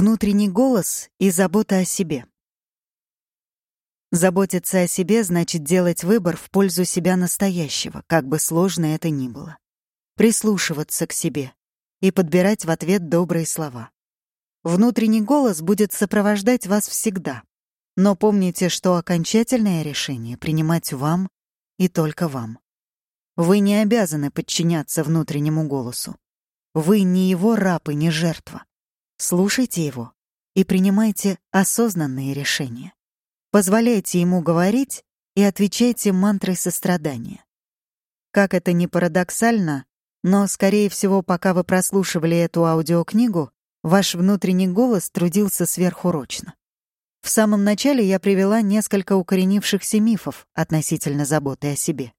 Внутренний голос и забота о себе. Заботиться о себе значит делать выбор в пользу себя настоящего, как бы сложно это ни было. Прислушиваться к себе и подбирать в ответ добрые слова. Внутренний голос будет сопровождать вас всегда. Но помните, что окончательное решение принимать вам и только вам. Вы не обязаны подчиняться внутреннему голосу. Вы не его раб и не жертва. Слушайте его и принимайте осознанные решения. Позволяйте ему говорить и отвечайте мантрой сострадания. Как это ни парадоксально, но, скорее всего, пока вы прослушивали эту аудиокнигу, ваш внутренний голос трудился сверхурочно. В самом начале я привела несколько укоренившихся мифов относительно заботы о себе.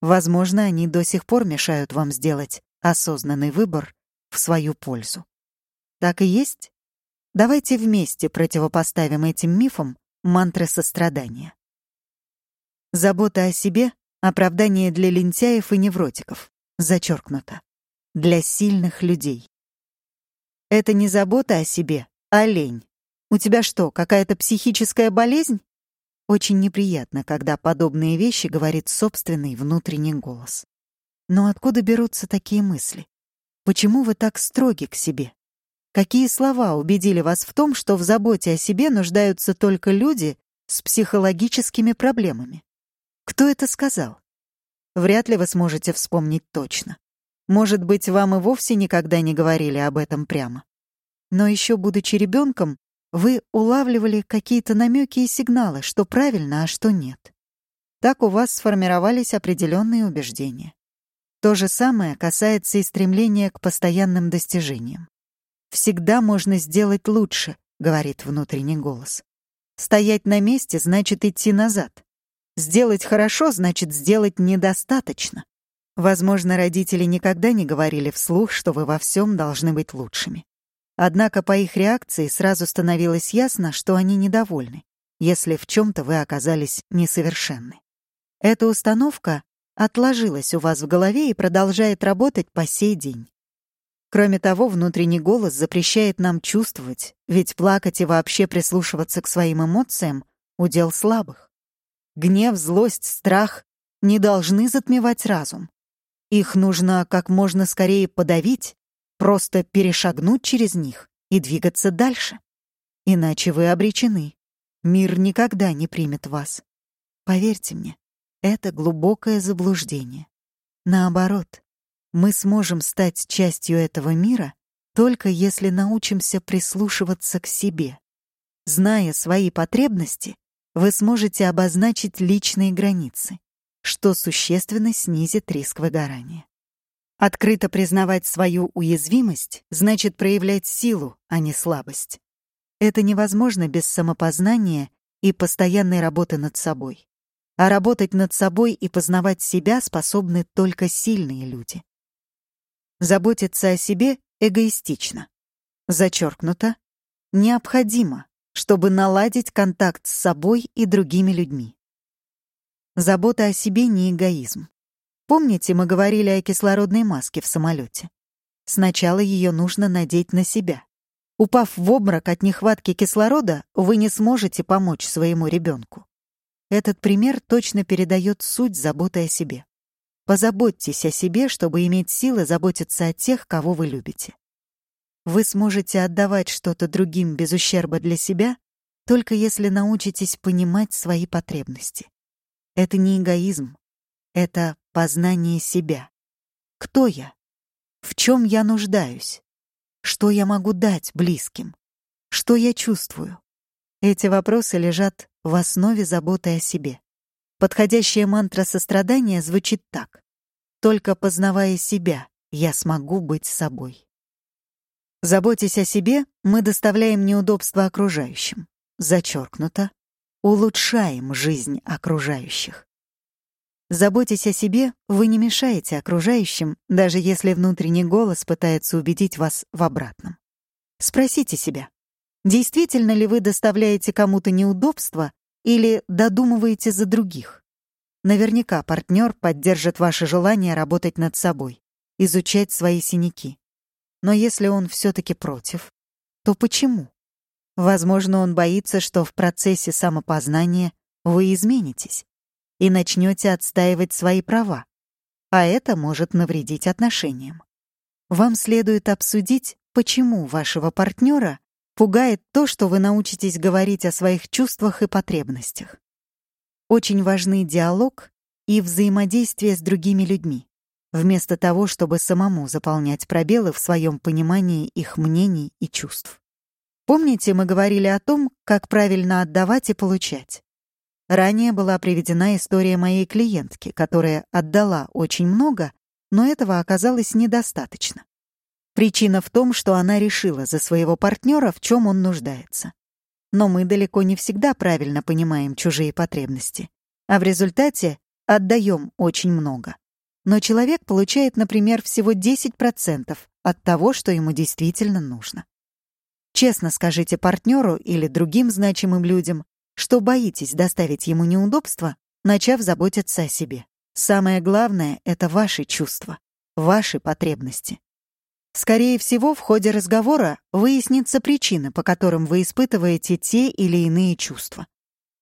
Возможно, они до сих пор мешают вам сделать осознанный выбор в свою пользу. Так и есть? Давайте вместе противопоставим этим мифам мантры сострадания. Забота о себе — оправдание для лентяев и невротиков. Зачеркнуто. Для сильных людей. Это не забота о себе, а лень. У тебя что, какая-то психическая болезнь? Очень неприятно, когда подобные вещи говорит собственный внутренний голос. Но откуда берутся такие мысли? Почему вы так строги к себе? Какие слова убедили вас в том, что в заботе о себе нуждаются только люди с психологическими проблемами? Кто это сказал? Вряд ли вы сможете вспомнить точно. Может быть, вам и вовсе никогда не говорили об этом прямо. Но еще будучи ребенком, вы улавливали какие-то намеки и сигналы, что правильно, а что нет. Так у вас сформировались определенные убеждения. То же самое касается и стремления к постоянным достижениям. «Всегда можно сделать лучше», — говорит внутренний голос. «Стоять на месте значит идти назад. Сделать хорошо значит сделать недостаточно». Возможно, родители никогда не говорили вслух, что вы во всем должны быть лучшими. Однако по их реакции сразу становилось ясно, что они недовольны, если в чем-то вы оказались несовершенны. Эта установка отложилась у вас в голове и продолжает работать по сей день. Кроме того, внутренний голос запрещает нам чувствовать, ведь плакать и вообще прислушиваться к своим эмоциям — удел слабых. Гнев, злость, страх не должны затмевать разум. Их нужно как можно скорее подавить, просто перешагнуть через них и двигаться дальше. Иначе вы обречены. Мир никогда не примет вас. Поверьте мне, это глубокое заблуждение. Наоборот, мы сможем стать частью этого мира только если научимся прислушиваться к себе. Зная свои потребности, вы сможете обозначить личные границы, что существенно снизит риск выгорания. Открыто признавать свою уязвимость значит проявлять силу, а не слабость. Это невозможно без самопознания и постоянной работы над собой. А работать над собой и познавать себя способны только сильные люди. Заботиться о себе эгоистично. Зачеркнуто. Необходимо, чтобы наладить контакт с собой и другими людьми. Забота о себе не эгоизм. Помните, мы говорили о кислородной маске в самолете? Сначала ее нужно надеть на себя. Упав в обморок от нехватки кислорода, вы не сможете помочь своему ребенку. Этот пример точно передает суть заботы о себе. Позаботьтесь о себе, чтобы иметь силы заботиться о тех, кого вы любите. Вы сможете отдавать что-то другим без ущерба для себя, только если научитесь понимать свои потребности. Это не эгоизм, это познание себя. Кто я? В чем я нуждаюсь? Что я могу дать близким? Что я чувствую? Эти вопросы лежат в основе заботы о себе. Подходящая мантра сострадания звучит так. «Только познавая себя, я смогу быть собой». Заботясь о себе, мы доставляем неудобства окружающим. Зачеркнуто. Улучшаем жизнь окружающих. Заботясь о себе, вы не мешаете окружающим, даже если внутренний голос пытается убедить вас в обратном. Спросите себя, действительно ли вы доставляете кому-то неудобства или додумываете за других. Наверняка партнер поддержит ваше желание работать над собой, изучать свои синяки. Но если он все-таки против, то почему? Возможно, он боится, что в процессе самопознания вы изменитесь и начнете отстаивать свои права, а это может навредить отношениям. Вам следует обсудить, почему вашего партнера пугает то, что вы научитесь говорить о своих чувствах и потребностях. Очень важны диалог и взаимодействие с другими людьми, вместо того, чтобы самому заполнять пробелы в своем понимании их мнений и чувств. Помните, мы говорили о том, как правильно отдавать и получать? Ранее была приведена история моей клиентки, которая отдала очень много, но этого оказалось недостаточно. Причина в том, что она решила за своего партнера, в чем он нуждается. Но мы далеко не всегда правильно понимаем чужие потребности, а в результате отдаем очень много. Но человек получает, например, всего 10% от того, что ему действительно нужно. Честно скажите партнеру или другим значимым людям, что боитесь доставить ему неудобства, начав заботиться о себе. Самое главное — это ваши чувства, ваши потребности. Скорее всего, в ходе разговора выяснится причина, по которым вы испытываете те или иные чувства.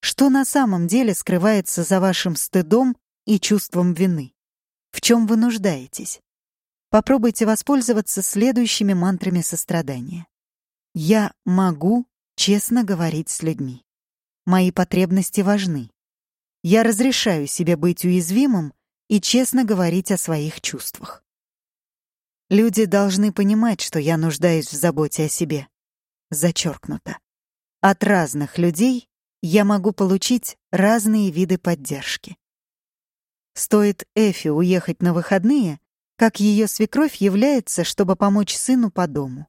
Что на самом деле скрывается за вашим стыдом и чувством вины? В чем вы нуждаетесь? Попробуйте воспользоваться следующими мантрами сострадания. «Я могу честно говорить с людьми». Мои потребности важны. Я разрешаю себе быть уязвимым и честно говорить о своих чувствах. Люди должны понимать, что я нуждаюсь в заботе о себе. Зачеркнуто. От разных людей я могу получить разные виды поддержки. Стоит Эфи уехать на выходные, как ее свекровь является, чтобы помочь сыну по дому.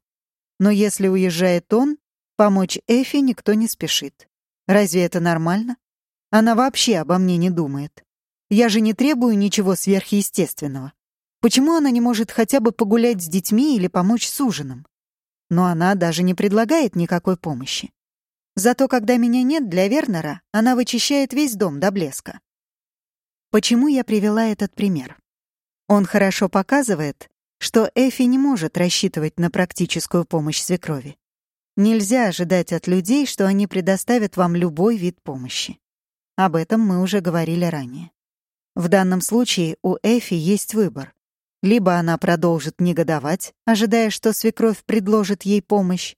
Но если уезжает он, помочь Эфи никто не спешит. Разве это нормально? Она вообще обо мне не думает. Я же не требую ничего сверхъестественного. Почему она не может хотя бы погулять с детьми или помочь с ужином? Но она даже не предлагает никакой помощи. Зато когда меня нет для Вернера, она вычищает весь дом до блеска. Почему я привела этот пример? Он хорошо показывает, что Эфи не может рассчитывать на практическую помощь свекрови. Нельзя ожидать от людей, что они предоставят вам любой вид помощи. Об этом мы уже говорили ранее. В данном случае у Эфи есть выбор. Либо она продолжит негодовать, ожидая, что свекровь предложит ей помощь,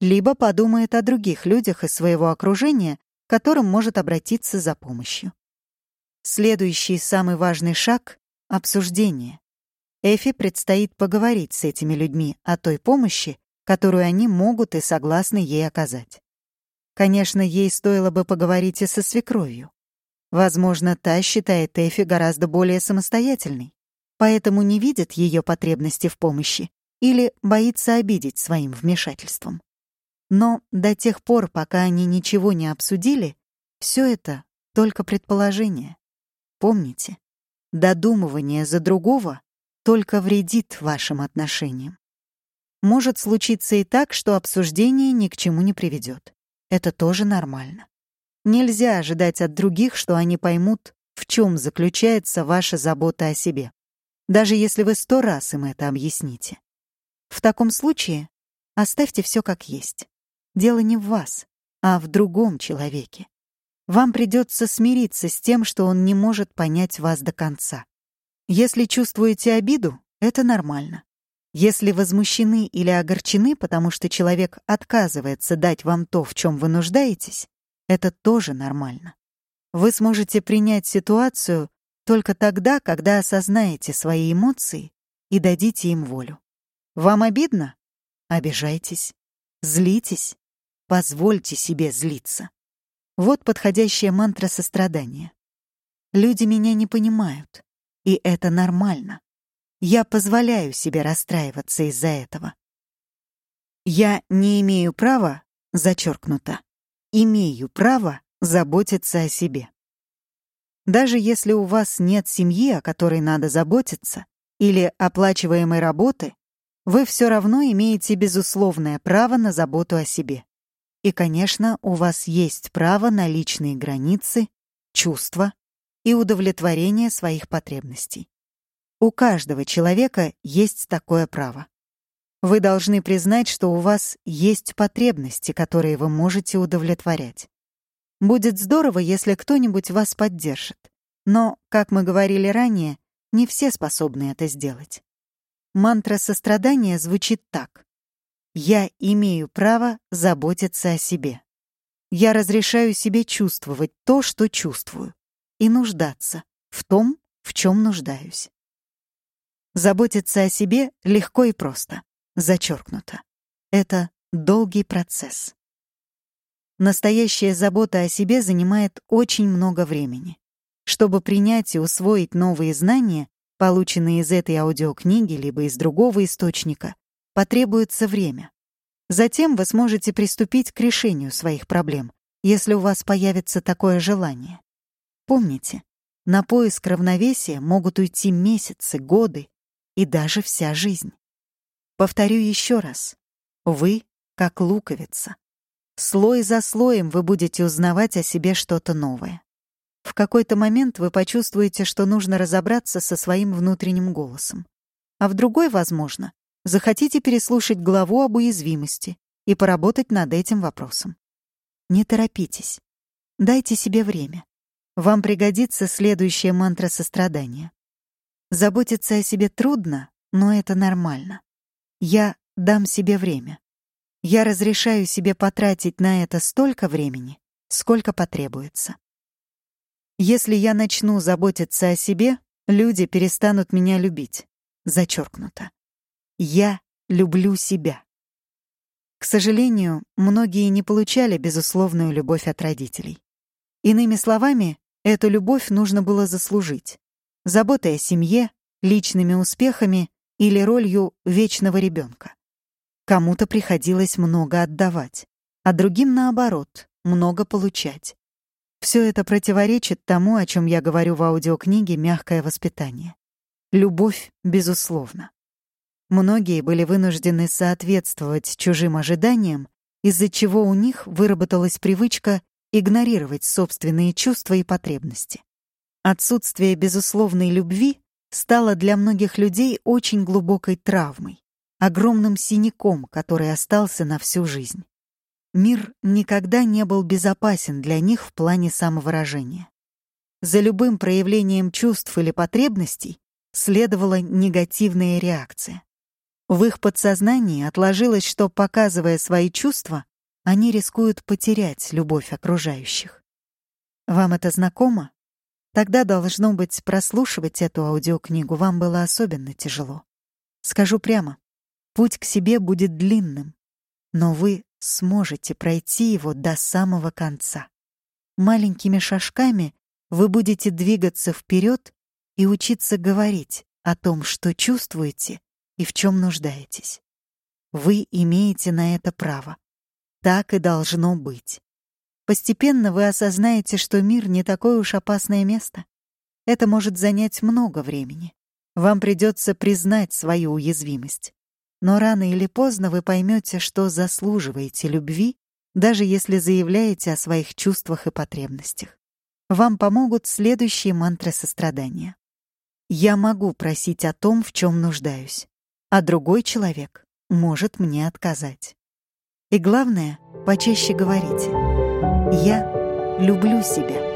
либо подумает о других людях из своего окружения, к которым может обратиться за помощью. Следующий самый важный шаг — обсуждение. Эфи предстоит поговорить с этими людьми о той помощи, которую они могут и согласны ей оказать. Конечно, ей стоило бы поговорить и со свекровью. Возможно, та считает Эфи гораздо более самостоятельной, поэтому не видит ее потребности в помощи или боится обидеть своим вмешательством. Но до тех пор, пока они ничего не обсудили, все это только предположение. Помните, додумывание за другого только вредит вашим отношениям. Может случиться и так, что обсуждение ни к чему не приведет. Это тоже нормально. Нельзя ожидать от других, что они поймут, в чем заключается ваша забота о себе, даже если вы сто раз им это объясните. В таком случае оставьте все как есть. Дело не в вас, а в другом человеке. Вам придется смириться с тем, что он не может понять вас до конца. Если чувствуете обиду, это нормально. Если возмущены или огорчены, потому что человек отказывается дать вам то, в чем вы нуждаетесь, это тоже нормально. Вы сможете принять ситуацию только тогда, когда осознаете свои эмоции и дадите им волю. Вам обидно? Обижайтесь. Злитесь. Позвольте себе злиться. Вот подходящая мантра сострадания. Люди меня не понимают, и это нормально. Я позволяю себе расстраиваться из-за этого. Я не имею права, зачеркнуто, имею право заботиться о себе. Даже если у вас нет семьи, о которой надо заботиться, или оплачиваемой работы, вы все равно имеете безусловное право на заботу о себе. И, конечно, у вас есть право на личные границы, чувства и удовлетворение своих потребностей. У каждого человека есть такое право. Вы должны признать, что у вас есть потребности, которые вы можете удовлетворять. Будет здорово, если кто-нибудь вас поддержит. Но, как мы говорили ранее, не все способны это сделать. Мантра сострадания звучит так. «Я имею право заботиться о себе. Я разрешаю себе чувствовать то, что чувствую, и нуждаться в том, в чем нуждаюсь». Заботиться о себе легко и просто. Зачеркнуто. Это долгий процесс. Настоящая забота о себе занимает очень много времени. Чтобы принять и усвоить новые знания, полученные из этой аудиокниги либо из другого источника, потребуется время. Затем вы сможете приступить к решению своих проблем, если у вас появится такое желание. Помните, на поиск равновесия могут уйти месяцы, годы и даже вся жизнь. Повторю еще раз. Вы как луковица. Слой за слоем вы будете узнавать о себе что-то новое. В какой-то момент вы почувствуете, что нужно разобраться со своим внутренним голосом. А в другой, возможно, захотите переслушать главу об уязвимости и поработать над этим вопросом. Не торопитесь. Дайте себе время. Вам пригодится следующая мантра сострадания. Заботиться о себе трудно, но это нормально. Я дам себе время. Я разрешаю себе потратить на это столько времени, сколько потребуется. Если я начну заботиться о себе, люди перестанут меня любить. Зачеркнуто. Я люблю себя. К сожалению, многие не получали безусловную любовь от родителей. Иными словами, эту любовь нужно было заслужить. Заботой о семье, личными успехами или ролью вечного ребенка. Кому-то приходилось много отдавать, а другим, наоборот, много получать. Все это противоречит тому, о чем я говорю в аудиокниге «Мягкое воспитание». Любовь, безусловно. Многие были вынуждены соответствовать чужим ожиданиям, из-за чего у них выработалась привычка игнорировать собственные чувства и потребности. Отсутствие безусловной любви стало для многих людей очень глубокой травмой, огромным синяком, который остался на всю жизнь. Мир никогда не был безопасен для них в плане самовыражения. За любым проявлением чувств или потребностей следовала негативная реакция. В их подсознании отложилось, что, показывая свои чувства, они рискуют потерять любовь окружающих. Вам это знакомо? Тогда, должно быть, прослушивать эту аудиокнигу вам было особенно тяжело. Скажу прямо, путь к себе будет длинным, но вы сможете пройти его до самого конца. Маленькими шажками вы будете двигаться вперед и учиться говорить о том, что чувствуете и в чем нуждаетесь. Вы имеете на это право. Так и должно быть. Постепенно вы осознаете, что мир не такое уж опасное место. Это может занять много времени. Вам придется признать свою уязвимость. Но рано или поздно вы поймете, что заслуживаете любви, даже если заявляете о своих чувствах и потребностях. Вам помогут следующие мантры сострадания. «Я могу просить о том, в чем нуждаюсь, а другой человек может мне отказать». И главное, почаще говорите — я люблю себя.